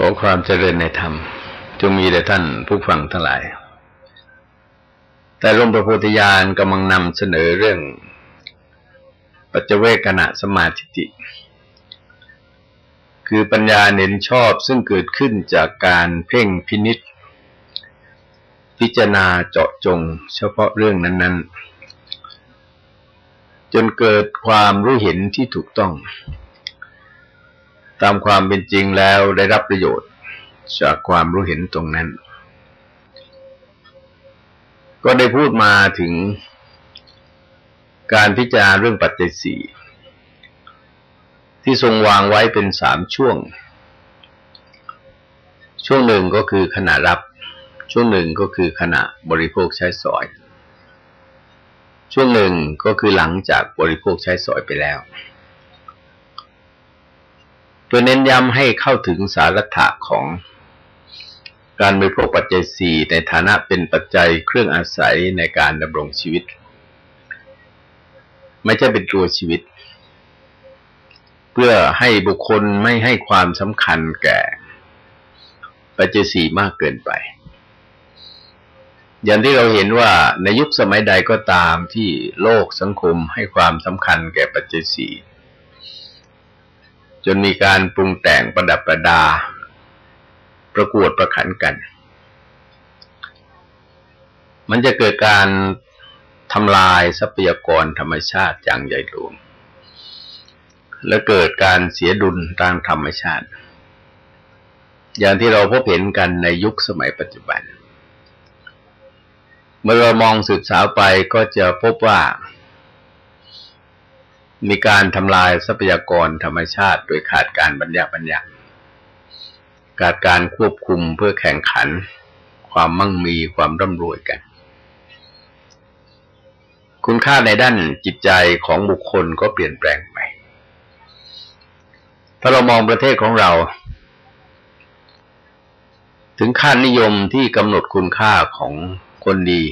ขอความเจริญในธรรม จงมีแด่ท่านผู้ฟังทั้งหลาย แต่หลวงพระโพธิญาณกำลังนำเสนอเรื่อง ปัจเจเวกขณะสมาธิคือปัญญาเน้นชอบซึ่งเกิดขึ้นจากการเพ่งพินิษพิจารณาเจาะจงเฉพาะเรื่องนั้น ๆ จนเกิดความรู้เห็นที่ถูกต้อง ตามความเป็นจริงแล้วได้รับประโยชน์จากความรู้เห็นตรงนั้น ก็ได้พูดมาถึงการพิจารณาเรื่องปัจจัยสี่ที่ทรงวางไว้เป็นสามช่วง ช่วงหนึ่งก็คือขณะรับ ช่วงหนึ่งก็คือขณะบริโภคใช้สอย ช่วงหนึ่งก็คือหลังจากบริโภคใช้สอยไปแล้ว เพื่อเน้นย้ำให้เข้าถึงสาระถะของการบริโภคปัจจัยสี่ในฐานะเป็นปัจจัยเครื่องอาศัยในการดำรงชีวิต ไม่ใช่เป็นตัวชีวิต เพื่อให้บุคคลไม่ให้ความสำคัญแก่ปัจจัยสี่มากเกินไป อย่างที่เราเห็นว่าในยุคสมัยใดก็ตามที่โลกสังคมให้ความสำคัญแก่ปัจจัยสี่ จนมีการปรุงแต่งประดับประดา ประกวดประขันกัน มันจะเกิดการทำลายทรัพยากรธรรมชาติอย่างใหญ่หลวง และเกิดการเสียดุลทางธรรมชาติ อย่างที่เราพบเห็นกันในยุคสมัยปัจจุบัน เมื่อเรามองสืบสาวไปก็จะพบว่า มีการทำลายทรัพยากรธรรมชาติ โดยขาดการบรรยาบัญญัติขาดการควบคุมเพื่อแข่งขัน ความมั่งมีความร่ำรวยกัน คุณค่าในด้านจิตใจของบุคคลก็เปลี่ยนแปลงไป ถ้าเรามองประเทศของเรา ถึงค่านิยมที่กำหนดคุณค่าของคนดี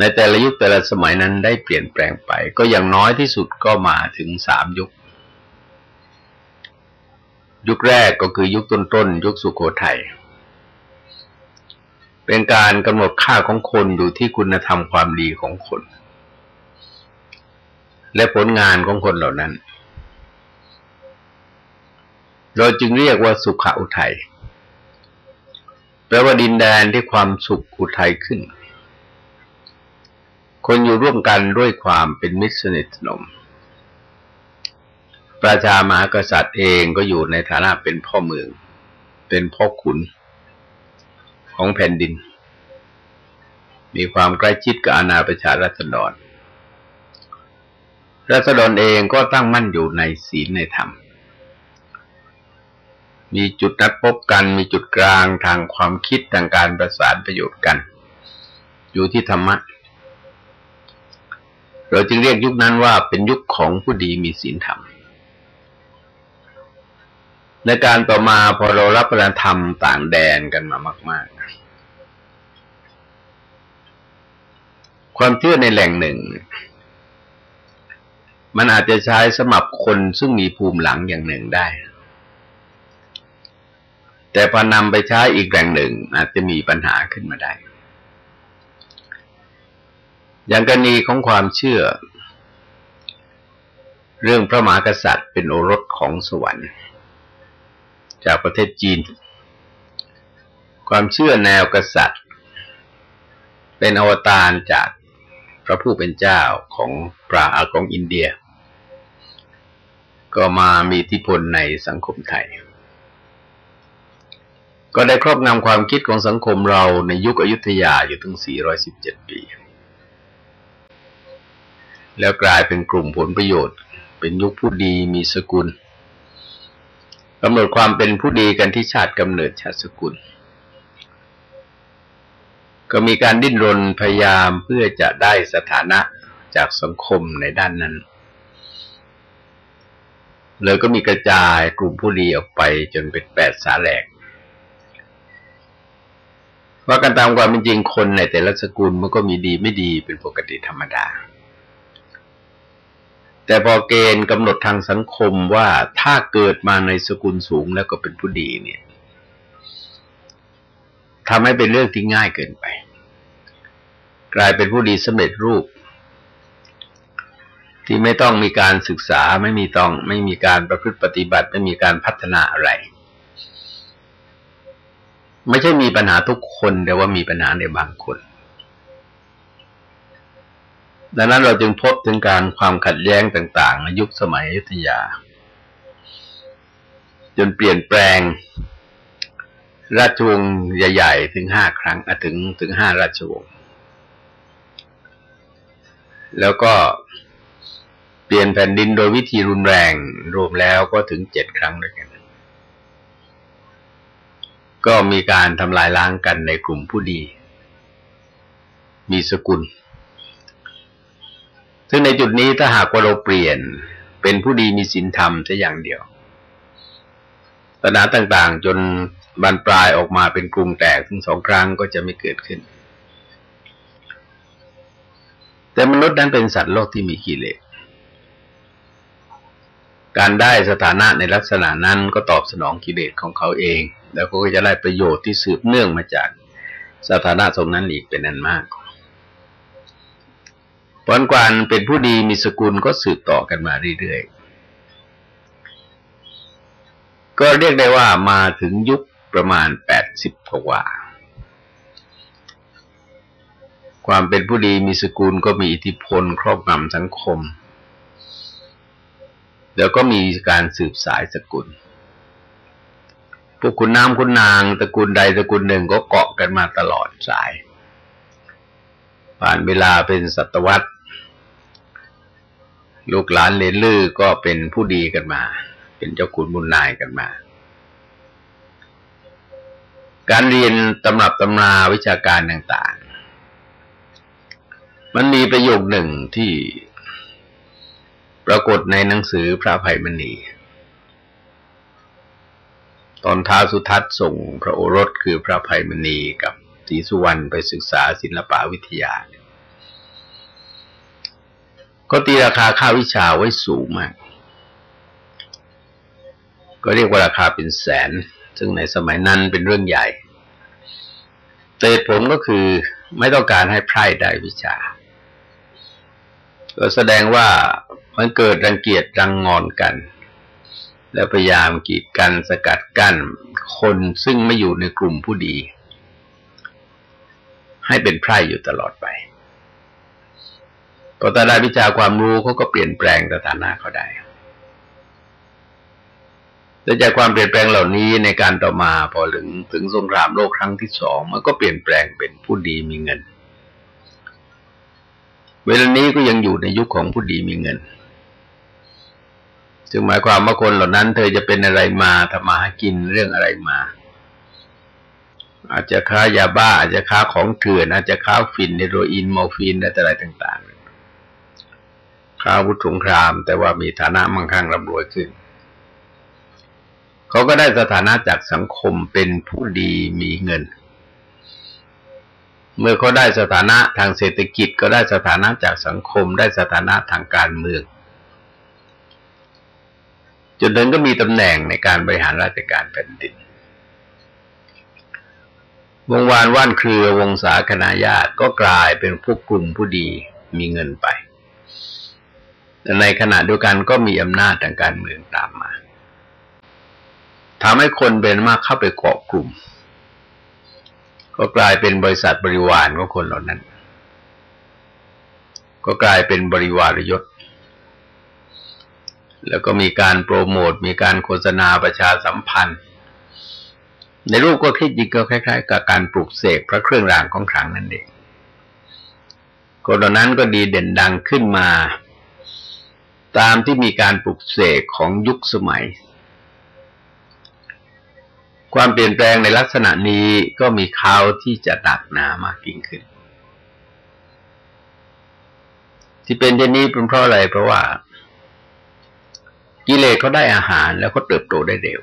ในแต่ละยุคแต่ละสมัยนั้นได้เปลี่ยนแปลงไป ก็อย่างน้อยที่สุดก็มาถึงสามยุค ยุคแรกก็คือยุคต้นๆยุคสุโขทยัยเป็นการกำหนดค่าของคนอยู่ที่คุณธรรมความดีของคน และผลงานของคนเหล่านั้น เราจึงเรียกว่าสุขอุทัยแปลว่าดินแดนที่ความสุขอุทัยขึ้น คนอยู่ร่วมกันด้วยความเป็นมิตรสนิทสนมประชามหากษัตริย์เองก็อยู่ในฐานะเป็นพ่อเมือง เป็นพ่อขุนของแผ่นดิน มีความใกล้ชิดกับอาณาประชารัษฎรรัษฎรเองก็ตั้งมั่นอยู่ในศีลในธรรม มีจุดนัดพบกัน มีจุดกลางทางความคิดทางการประสานประโยชน์กัน อยู่ที่ธรรมะเเราจึงเรียกยุคนั้นว่าเป็นยุคของผู้ดีมีศีลธรรม ในการต่อมาพอเรารับประทานธรรมต่างแดนกันมามาก ๆ ความเชื่อในแหล่งหนึ่ง มันอาจจะใช้สมับคนซึ่งมีภูมิหลังอย่างหนึ่งได้ แต่พอนำไปใช้อีกแหล่งหนึ่งอาจจะมีปัญหาขึ้นมาได้ อย่างกรณีของความเชื่อ เรื่องพระมหากษัตริย์เป็นโอรสของสวรรค์ จากประเทศจีน ความเชื่อแนวกษัตริย์ เป็นอวตารจากพระผู้เป็นเจ้าของปราอาของอินเดีย ก็มามีอิทธิพลในสังคมไทย ก็ได้ครอบงำความคิดของสังคมเราในยุคอยุธยาอยู่ถึง 417 ปี แล้วกลายเป็นกลุ่มผลประโยชน์ เป็นยุคผู้ดีมีสกุลกำหนดความเป็นผู้ดีกันที่ชาติกำเนิดชาติสกุล ก็มีการดิ้นรนพยายามเพื่อจะได้สถานะจากสังคมในด้านนั้น เลยก็มีกระจายกลุ่มผู้ดีออกไปจนเป็นแปดสาแหลกว่ากันตามความเป็นจริงคนในแต่ละสกุลมันก็มีดีไม่ดีเป็นปกติธรรมดา แต่พอเกณฑ์กำหนดทางสังคมว่าถ้าเกิดมาในสกุลสูงแล้วก็เป็นผู้ดีเนี่ยทำให้เป็นเรื่องที่ง่ายเกินไป กลายเป็นผู้ดีสำเร็จรูป ที่ไม่ต้องมีการศึกษาไม่มีต้อง ไม่มีการประพฤติปฏิบัติ ไม่มีการพัฒนาอะไร ไม่ใช่มีปัญหาทุกคนแต่ว่ามีปัญหาในบางคน ดังนั้นเราจึงพบถึงการความขัดแย้งต่าง ๆ ในยุคสมัยอยุธยา จนเปลี่ยนแปลง ราชวงศ์ใหญ่ ๆ ถึงห้าครั้งถึงถึงห้าราชวงศ์แล้วก็เปลี่ยนแผ่นดินโดยวิธีรุนแรง รวมแล้วก็ถึงเจ็ดครั้งด้วยกัน ก็มีการทำลายล้างกันในกลุ่มผู้ดี มีสกุล ซึ่งในจุดนี้ถ้าหากว่าเราเปลี่ยนเป็นผู้ดีมีศีลธรรมแค่อย่างเดียวปัญหาต่างๆ จนบานปลายออกมาเป็นกรุงแตกถึงสองครั้งก็จะไม่เกิดขึ้น แต่มนุษย์นั้นเป็นสัตว์โลกที่มีกิเลสการได้สถานะในลักษณะนั้นก็ตอบสนองกิเลสของเขาเอง แล้วก็จะได้ประโยชน์ที่สืบเนื่องมาจากสถานะตรงนั้นอีกเป็นอันมาก ผลกวนเป็นผู้ดีมีสกุลก็สืบต่อกันมาเรื่อยๆ ก็เรียกได้ว่ามาถึงยุคประมาณแปดสิบกว่า ความเป็นผู้ดีมีสกุลก็มีอิทธิพลครอบงำสังคม แล้วก็มีการสืบสายสกุล พวกคุณน้ำคุณนางตระกูลใดตระกูลหนึ่งก็เกาะกันมาตลอดสายผ่านเวลาเป็นศตวรรษ ลูกหลานเลนลือก็เป็นผู้ดีกันมา เป็นเจ้าคุณบุญนายกันมา การเรียนตำรับตำราวิชาการต่างๆ มันมีประโยคหนึ่งที่ปรากฏในหนังสือพระภัยมณีตอนท้าสุทัศน์ส่งพระโอรสคือพระภัยมณีกับศรีสุวรรณไปศึกษาศิลปวิทยา ก็ตีราคาค่าวิชาไว้สูงมาก ก็เรียกว่าราคาเป็นแสน ซึ่งในสมัยนั้นเป็นเรื่องใหญ่แต่ผลก็คือไม่ต้องการให้ไพร่ได้วิชา ก็แสดงว่ามันเกิดรังเกียจรังงอนกัน แล้วพยายามกีดกันสกัดกั้นคนซึ่งไม่อยู่ในกลุ่มผู้ดี ให้เป็นไพร่อยู่ตลอดไป พอต่ได้วิชาความรู้เขาก็เปลี่ยนแปลงสถานะเขาได้แต่จากความเปลี่ยนแปลงเหล่านี้ในการต่อมาพอถึงถึงสงครามโลกครั้งที่สองมันก็เปลี่ยนแปลงเป็นผู้ดีมีเงิน เวลานี้ก็ยังอยู่ในยุคของผู้ดีมีเงิน จึงหมายความว่าคนเหล่านั้น เธอจะเป็นอะไรมาทำมาหากินเรื่องอะไรมา อาจจะค้ายาบ้าอาจจะค้าของเถื่อนอาจจะค้าฟินเฮโรอีนมอร์ฟีนอะไรต่าง ค้าวุธสงคราม แต่ว่ามีฐานะมั่งคั่งร่ำรวยขึ้น เขาก็ได้สถานะจากสังคมเป็นผู้ดีมีเงิน เมื่อเขาได้สถานะทางเศรษฐกิจก็ได้สถานะจากสังคม ได้สถานะทางการเมืองจนถึงก็มีตำแหน่งในการบริหารราชการแผ่นดิน วงวานว่านเครือวงศาคณาญาติก็กลายเป็นพวกกลุ่มผู้ดีมีเงินไป แต่ในขณะเดียวกันก็มีอำนาจทางการเมืองตามมาทำให้คนเป็นมากเข้าไปเกาะกลุ่ม ก็กลายเป็นบริษัทบริวารของคนเหล่านั้น ก็กลายเป็นบริวารยศ แล้วก็มีการโปรโมท มีการโฆษณาประชาสัมพันธ์ ในรูปก็คิดจริงก็คล้าย ๆ กับการปลูกเสกพระเครื่องรางของขลังนั่นเองคนเหล่านั้นก็ดีเด่นดังขึ้นมา ตามที่มีการปลุกเสกของยุคสมัย ความเปลี่ยนแปลงในลักษณะนี้ก็มีเขาที่จะดักหนามากยิ่งขึ้น ที่เป็นเช่นนี้เป็นเพราะอะไรเพราะว่า กิเลสเขาได้อาหารแล้วก็เติบโตได้เร็ว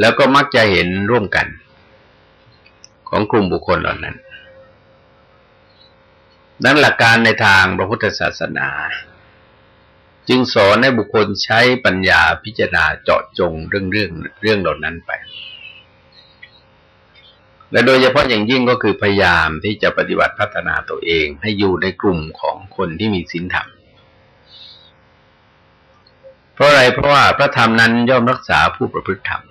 แล้วก็มักจะเห็นร่วมกัน ของกลุ่มบุคคลเหล่านั้น นั้นหลักการในทางพระพุทธศาสนา จึงสอนให้บุคคลใช้ปัญญาพิจารณาเจาะจงเรื่องเรื่องเรื่องเหล่านั้นไป และโดยเฉพาะอย่างยิ่งก็คือพยายามที่จะปฏิบัติพัฒนาตัวเอง ให้อยู่ในกลุ่มของคนที่มีศีลธรรมเพราะอะไรเพราะว่าพระธรรมนั้นย่อมรักษาผู้ประพฤติธรรม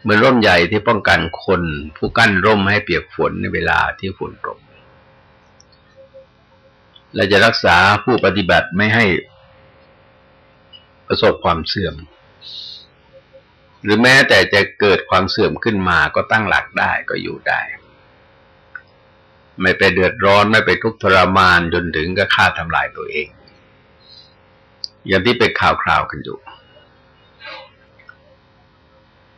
เหมือนร่มใหญ่ที่ป้องกันคนผู้กั้นร่มให้เปียกฝนในเวลาที่ฝนตก และจะรักษาผู้ปฏิบัติไม่ให้ประสบความเสื่อม หรือแม้แต่จะเกิดความเสื่อมขึ้นมาก็ตั้งหลักได้ก็อยู่ได้ ไม่ไปเดือดร้อนไม่ไปทุกข์ทรมานจนถึงก็ฆ่าทำลายตัวเอง อย่างที่เป็นข่าวคราวกันอยู่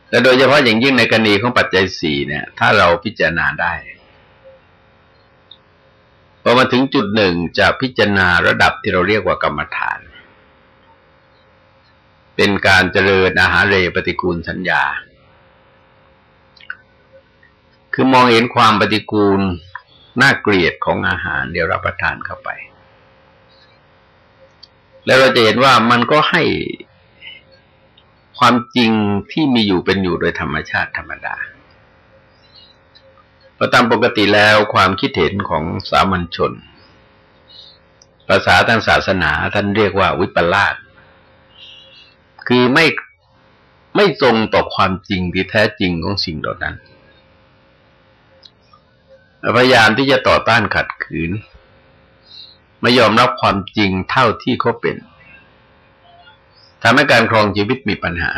และโดยเฉพาะอย่างยิ่งในกรณีของปัจจัยสี่เนี่ย ถ้าเราพิจารณาได้ พอมาถึงจุดหนึ่งจะพิจารณาระดับที่เราเรียกว่ากรรมฐาน เป็นการเจริญอาหารเรปฏิกูลสัญญา คือมองเห็นความปฏิกูลน่าเกลียดของอาหารเดี๋ยวรับประทานเข้าไป แล้วเราจะเห็นว่ามันก็ให้ความจริงที่มีอยู่เป็นอยู่โดยธรรมชาติธรรมดา พราะตามปกติแล้วความคิดเห็นของสามัญชน ภาษาทางศาสนาท่านเรียกว่าวิปลาสคือไม่ไม่ตรงต่อความจริงที่แท้จริงของสิ่งเหล่านั้นพยายามที่จะต่อต้านขัดขืน ไม่ยอมรับความจริงเท่าที่เขาเป็นทำให้การครองชีวิตมีปัญหา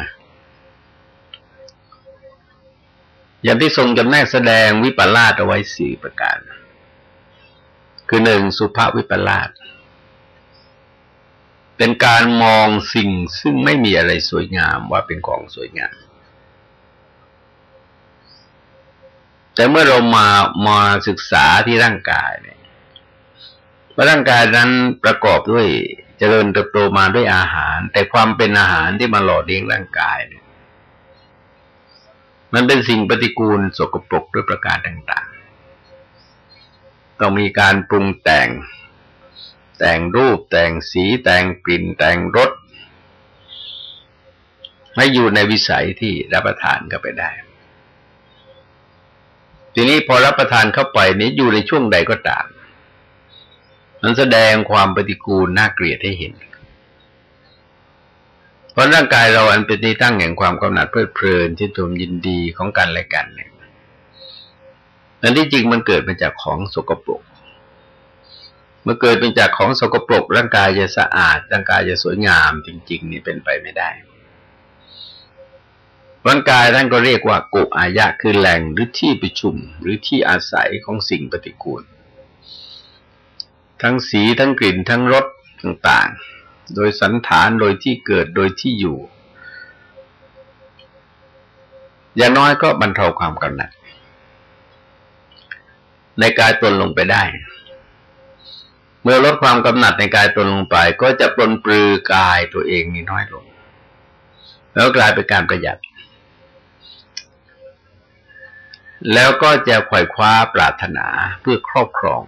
อย่างที่ทรงจำแนกแสดงวิปลาสเอาไว้สี่ประการ คือหนึ่งสุภาพวิปลาสเป็นการมองสิ่งซึ่งไม่มีอะไรสวยงามว่าเป็นของสวยงาม แต่เมื่อเรามามาศึกษาที่ร่างกายเนี่ยว่าร่างกายนั้นประกอบด้วยเจริญเติบโตมาด้วยอาหาร แต่ความเป็นอาหารที่มาหล่อเลี้ยงร่างกายเนี่ย มันเป็นสิ่งปฏิกูลสกปรกด้วยประการต่าง ๆ ต้องมีการปรุงแต่ง แต่งรูปแต่งสีแต่งกลิ่นแต่งรสไม่อยู่ในวิสัยที่รับประทานก็ไปได้ ทีนี้พอรับประทานเข้าไปนี้อยู่ในช่วงใดก็ตาม มันแสดงความปฏิกูลน่าเกลียดให้เห็น พราะร่างกายเราอันเป็นที่ตั้งแห่งความกำหนัดเพลิดเพลินที่ตมยินดีของกันและกันเนี่ยอันที่จริงมันเกิดมาจากของสกปรก เมื่อเกิดเป็นจากของสกปรก ร่างกายจะสะอาด ร่างกายจะสวยงาม จริง ๆ นี่เป็นไปไม่ได้ ร่างกายท่านก็เรียกว่ากุอายะคือแหล่งหรือที่ประชุม หรือที่อาศัยของสิ่งปฏิกูล ทั้งสีทั้งกลิ่นทั้งรสต่างๆ โดยสันฐานโดยที่เกิดโดยที่อยู่ อย่างน้อยก็บรรเทาความกำหนัดในกายตนลงไปได้ เมื่อลดความกำหนัดในกายตนลงไป ก็จะปลนปลือกายตัวเองนี่น้อยลง แล้วกลายเป็นการประหยัด แล้วก็จะขวายคว้าปรารถนาเพื่อครอบครอง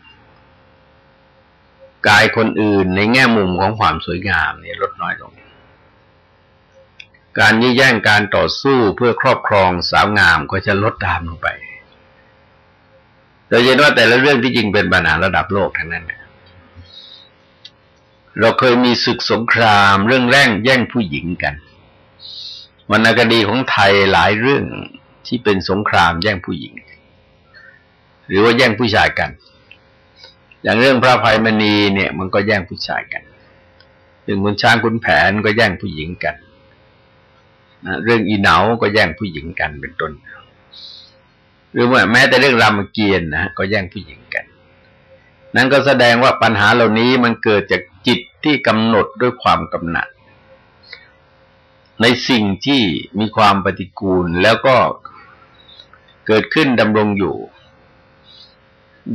กายคนอื่นในแง่มุมของความสวยงามเนี่ยลดน้อยลง การยื้อแย่งการต่อสู้เพื่อครอบครองสาวงามก็จะลดตามลงไปเราเห็นว่าแต่ละเรื่องที่จริงเป็นปัญหาระดับโลกทั้งนั้น เราเคยมีศึกสงครามเรื่องแร่งแย่งผู้หญิงกันวรรณคดีของไทยหลายเรื่องที่เป็นสงครามแย่งผู้หญิง หรือว่าแย่งผู้ชายกัน อย่างเรื่องพระภัยมณีเนี่ย มันก็แย่งผู้ชายกันเรื่องคุณช้างคุณแผนก็แย่งผู้หญิงกันนะเรื่องอีเหนาก็แย่งผู้หญิงกันเป็นต้น หรือว่าแม้แต่เรื่องรามเกียรตินะก็แย่งผู้หญิงกัน นั่นก็แสดงว่าปัญหาเหล่านี้มันเกิดจากจิตที่กำหนดด้วยความกำหนัด ในสิ่งที่มีความปฏิกูลแล้วก็เกิดขึ้นดำรงอยู่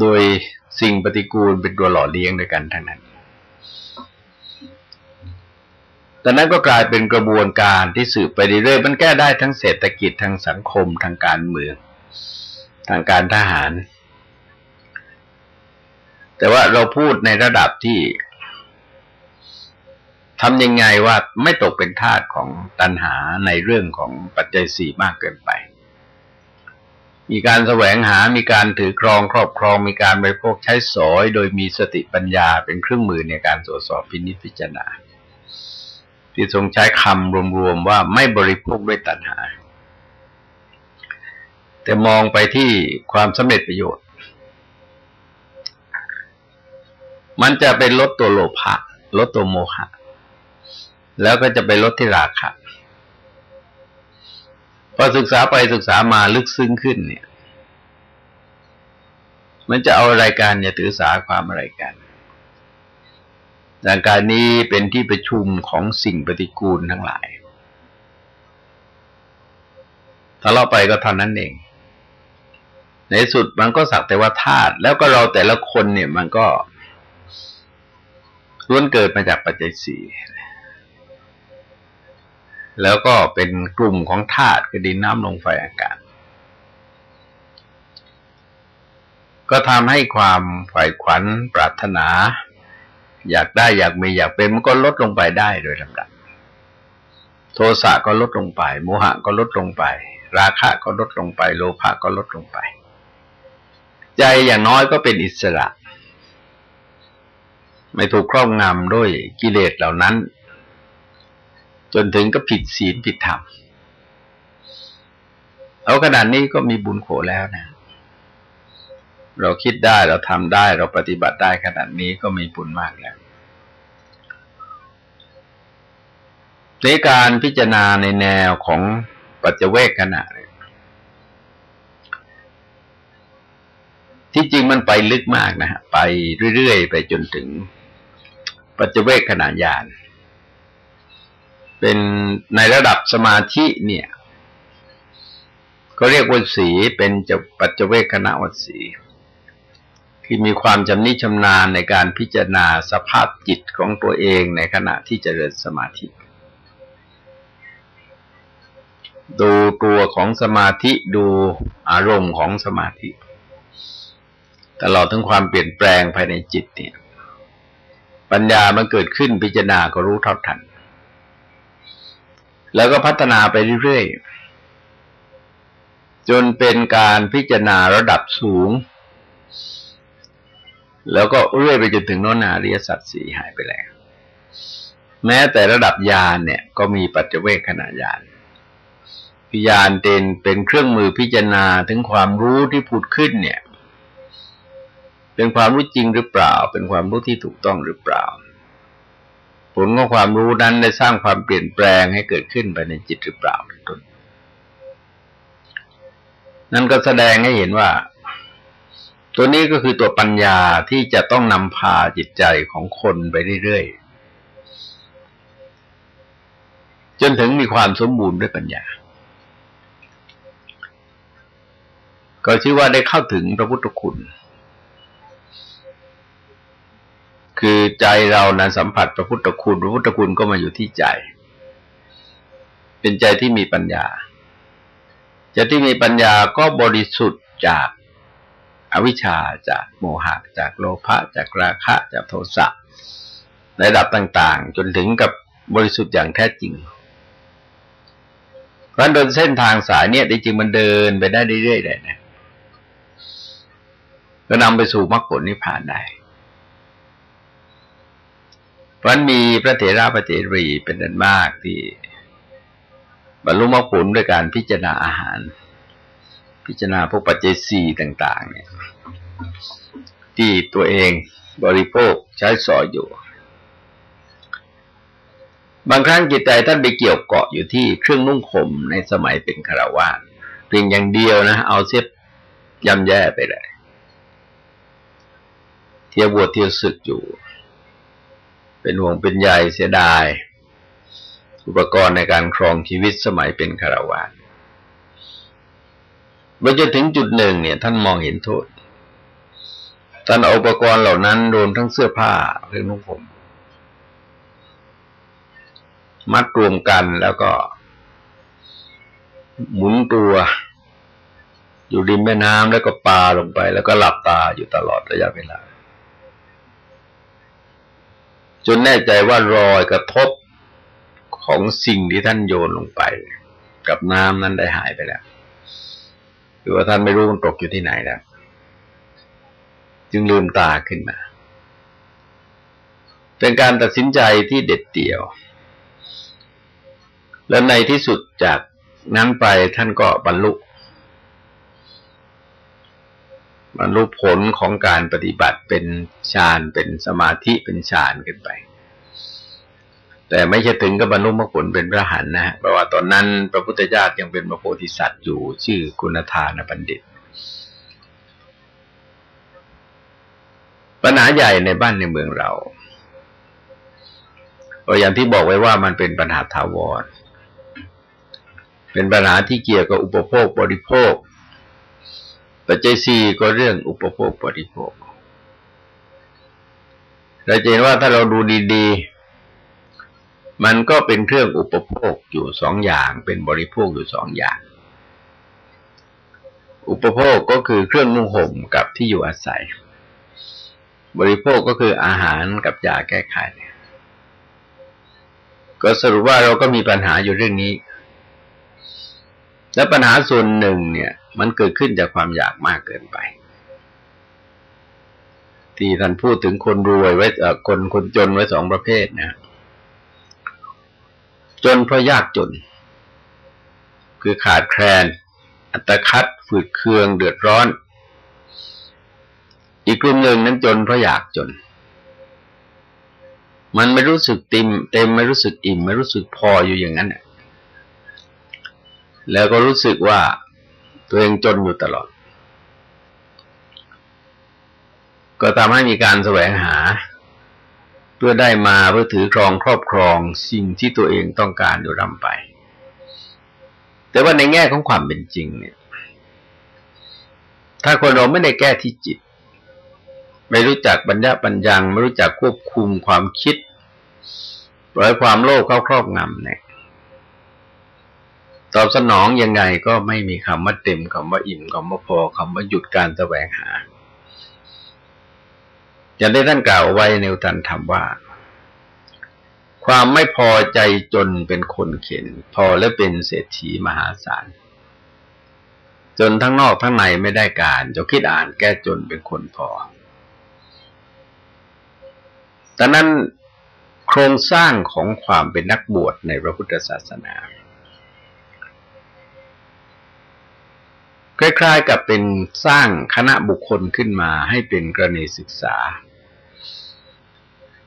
โดย สิ่งปฏิกูลเป็นตัวหล่อเลี้ยงด้วยกันทั้งนั้นแต่นั้นก็กลายเป็นกระบวนการที่สืบไปเรื่อยๆมันแก้ได้ทั้งเศรษฐกิจทางสังคมทางการเมือง ทางการทหาร แต่ว่าเราพูดในระดับที่ทำยังไงว่าไม่ตกเป็นทาสของตัณหาในเรื่องของปัจจัยสี่มากเกินไป มีการแสวงหา มีการถือครองครอบครอง มีการบริโภคใช้สอย โดยมีสติปัญญาเป็นเครื่องมือในการตรวจสอบพินิจพิจารณา ที่ทรงใช้คำรวมๆว่าไม่บริโภคด้วยตัณหา แต่มองไปที่ความสำเร็จประโยชน์ มันจะเป็นลดตัวโลภะลดตัวโมหะ แล้วก็จะไปลดที่ราคะ พอศึกษาไปศึกษามาลึกซึ้งขึ้นเนี่ย มันจะเอาอะไรกันอย่าถือสาความอะไรกันดังการนี้เป็นที่ประชุมของสิ่งปฏิกูลทั้งหลายถ้าเราไปก็เท่านั้นเอง ในสุดมันก็สักแต่ว่าธาตุแล้วก็เราแต่ละคนเนี่ยมันก็ล้วนเกิดมาจากปัจจัยสี่ แล้วก็เป็นกลุ่มของธาตุคือดินน้ำลมไฟอากาศ ก็ทำให้ความฝ่ายขวัญปรารถนา อยากได้อยากมีอยากเป็นมันก็ลดลงไปได้โดยลำดับ โทสะก็ลดลงไป โมหะก็ลดลงไป ราคะก็ลดลงไป โลภะก็ลดลงไป ใจอย่างน้อยก็เป็นอิสระ ไม่ถูกครอบงำด้วยกิเลสเหล่านั้น จนถึงก็ผิดศีลผิดธรรมเอาขนาดนี้ก็มีบุญโขแล้วนะ เราคิดได้เราทำได้เราปฏิบัติได้ขนาดนี้ก็มีบุญมากแล้วในการพิจารณาในแนวของปัจเจเวกขณะที่จริงมันไปลึกมากนะฮะไปเรื่อยๆ ไปจนถึงปัจเจเวกขณะญาณ เป็นในระดับสมาธิเนี่ยก็เรียกว่าสีเป็นจปัจเจเวคณะวัสีที่มีความจำนิชำนาญในการพิจารณาสภาพจิตของตัวเองในขณะที่จเจริญสมาธิ ดูตัวของสมาธิดูอารมณ์ของสมาธิ ตลอดทั้งความเปลี่ยนแปลงภายในจิตเนี่ย ปัญญามันเกิดขึ้นพิจารณาก็รู้เท่าทัน แล้วก็พัฒนาไปเรื่อยๆ จนเป็นการพิจารณาระดับสูง แล้วก็เรื่อยไปจนถึงโนนาริยสัตว์สีหายไปแล้ว แม้แต่ระดับญาณเนี่ย ก็มีปัจเจเวกขณะญาณพิญาณเป็นเป็นเครื่องมือพิจารณาถึงความรู้ที่ผุดขึ้นเนี่ย เป็นความรู้จริงหรือเปล่า เป็นความรู้ที่ถูกต้องหรือเปล่า ผลของความรู้นั้นได้สร้างความเปลี่ยนแปลงให้เกิดขึ้นไปในจิตหรือเปล่าเป็นต้นนั่นก็แสดงให้เห็นว่า ตัวนี้ก็คือตัวปัญญาที่จะต้องนำพาจิตใจของคนไปเรื่อยๆ จนถึงมีความสมบูรณ์ด้วยปัญญา ก็ชื่อว่าได้เข้าถึงพระพุทธคุณ คือใจเรานั้นสัมผัสพระพุทธคุณพระพุทธคุณก็มาอยู่ที่ใจ เป็นใจที่มีปัญญาใจที่มีปัญญาก็บริสุทธิ์จากอวิชชาจากโมหะ จากโลภะจากราคะ จากโทสะในระดับต่างๆ จนถึงกับบริสุทธิ์อย่างแท้จริงเพราะเดินเส้นทางสายเนี่ยจริงมันเดินไปได้เรื่อยๆเลยนะก็นำไปสู่มรรคผลนิพพานได้ พราะมีพระเถระพระเถรีเป็นอันมากที่บรรลุมรรคผลด้วยการพิจารณาอาหาร พิจารณาพวกปัจเจศีต่าง ๆ เนี่ย ที่ตัวเองบริโภคใช้สอยอยู่ บางครั้งจิตใจท่านไปเกี่ยวเกาะอยู่ที่เครื่องนุ่งห่มในสมัยเป็นคารวาสเพียงอย่างเดียวนะ เอาเสียย่ำแย่ไปเลยเที่ยวบวชเที่ยวศึกอยู่ เป็นห่วงเป็นใยเสียดาย อุปกรณ์ในการครองชีวิตสมัยเป็นคารวะเมื่อจะถึงจุดหนึ่งเนี่ย ท่านมองเห็นโทษท่านอาอุปกรณ์เหล่านั้นรวมทั้งเสื้อผ้าเครื่องนุ่งผมมัดรวมกันแล้วก็ หมุนตัว อยู่ริมแม่น้ำแล้วก็ปาลงไป แล้วก็หลับตาอยู่ตลอดระยะเวลา จนแน่ใจว่ารอยกระทบของสิ่งที่ท่านโยนลงไป กับน้ำนั้นได้หายไปแล้วหรือว่าท่านไม่รู้มันตกอยู่ที่ไหนแล้ว จึงลืมตาขึ้นมา เป็นการตัดสินใจที่เด็ดเดี่ยว และในที่สุดจากนั้นไปท่านก็บรรลุ บรรลุผลของการปฏิบัติเป็นฌานเป็นสมาธิเป็นฌานขึ้นไป แต่ไม่ใช่ถึงกับบรรลุมรรคผลเป็นพระหันนะเพราะว่าตอนนั้นพระพุทธเจ้ายังเป็นพระโพธิสัตว์อยู่ชื่อกุณธานบัณฑิต ปัญหาใหญ่ในบ้านในเมืองเราก็อย่างที่บอกไว้ว่ามันเป็นปัญหาถาวร เป็นปัญหาที่เกี่ยวกับอุปโภคบริโภค ปัจจัยสี่ก็เรื่องอุปโภคบริโภคเราเห็นว่าถ้าเราดูดีๆ มันก็เป็นเครื่องอุปโภคอยู่สองอย่าง เป็นบริโภคอยู่สองอย่าง อุปโภคก็คือเครื่องนุ่งห่มกับที่อยู่อาศัย บริโภคก็คืออาหารกับยาแก้ไข ก็สรุปว่าเราก็มีปัญหาอยู่เรื่องนี้ และปัญหาส่วนหนึ่งเนี่ย มันเกิดขึ้นจากความอยากมากเกินไป ที่ท่านพูดถึงคนรวยไว้คนคนจนไว้สองประเภทนะจนเพราะยากจน คือขาดแคลน อัตคัดฝืดเคืองเดือดร้อน อีกกลุ่มหนึ่งนั้นจนเพราะอยากจน มันไม่รู้สึกติมเต็มไม่รู้สึกอิ่ม ไม่รู้สึกพออยู่อย่างนั้นแล้วก็รู้สึกว่า ตัวเองจนอยู่ตลอด ก็ทำให้มีการแสวงหา เพื่อได้มาเพื่อถือครองครอบครองสิ่งที่ตัวเองต้องการอยู่รำไป แต่ว่าในแง่ของความเป็นจริงเนี่ย ถ้าคนเราไม่ได้แก้ที่จิต ไม่รู้จักบัญญัติปัญญัง ไม่รู้จักควบคุมความคิดปล่อยความโลภเข้าครอบงำเนี่ย ตอบสนองยังไงก็ไม่มีคำว่าเต็มคำว่าอิ่มคำว่าพอคำว่าหยุดการแสวงหาจะได้ท่านกล่าวไว้ในอุตันธรรมว่า ความไม่พอใจจนเป็นคนเข็น พอและเป็นเศรษฐีมหาศาล จนทั้งนอกทั้งในไม่ได้การจะคิดอ่านแก้จนเป็นคนพอแต่นั้นโครงสร้างของความเป็นนักบวชในพระพุทธศาสนา คล้ายๆกับเป็นสร้างคณะบุคคลขึ้นมาให้เป็นกรณีศึกษา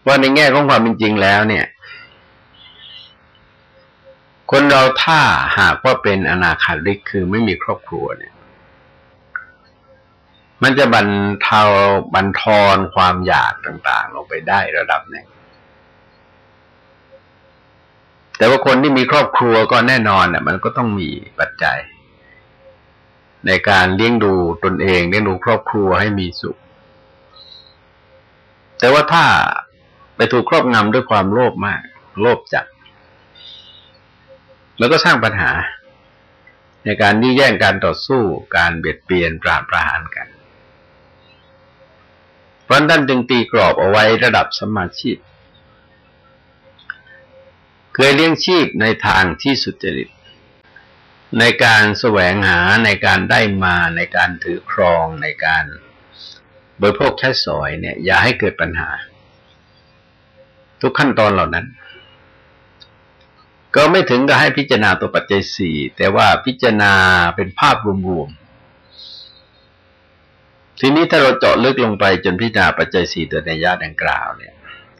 ว่าในแง่ของความเป็นจริงแล้วเนี่ย คนเราถ้าหากว่าเป็นอนาคาริกคือไม่มีครอบครัวเนี่ย มันจะบรรเทาบรรทอนความอยากต่าง ๆ ลงไปได้ระดับหนึ่งแต่ว่าคนที่มีครอบครัวก็แน่นอนเนี่ยมันก็ต้องมีปัจจัย ในการเลี้ยงดูตนเองเลี้ยงดูครอบครัวให้มีสุข แต่ว่าถ้าไปถูกครอบงำด้วยความโลภมาก โลภจัด แล้วก็สร้างปัญหา ในการยื้อแย่งการต่อสู้การเบียดเบียนปราบประหารกัน เพราะท่านจึงตีกรอบเอาไว้ระดับสมาชีพเคยเลี้ยงชีพในทางที่สุจริต ในการแสวงหาในการได้มาในการถือครองในการบริโภคใช้สอยเนี่ย อย่าให้เกิดปัญหา ทุกขั้นตอนเหล่านั้น ก็ไม่ถึงกับให้พิจารณาตัวปัจจัยสี่แต่ว่าพิจารณาเป็นภาพรวมๆทีนี้ถ้าเราเจาะลึกลงไปจนพิจารณาปัจจัยสี่ตัวในญาติดังกล่าวเนี่ย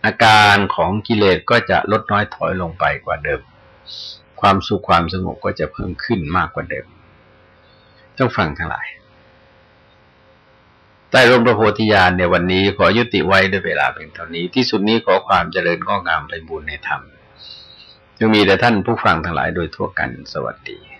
อาการของกิเลสก็จะลดน้อยถอยลงไปกว่าเดิม ความสุขความสงบก็จะเพิ่มขึ้นมากกว่าเดิมต้องฟังทั้งหลาย ใต้ร่มพระโพธิญาณในวันนี้ขอยุติไว้ด้วยเวลาเพียงเท่านี้ ที่สุดนี้ขอความเจริญก็งามไปบุญในธรรมยังมีแต่ท่านผู้ฟังทั้งหลายโดยทั่วกันสวัสดี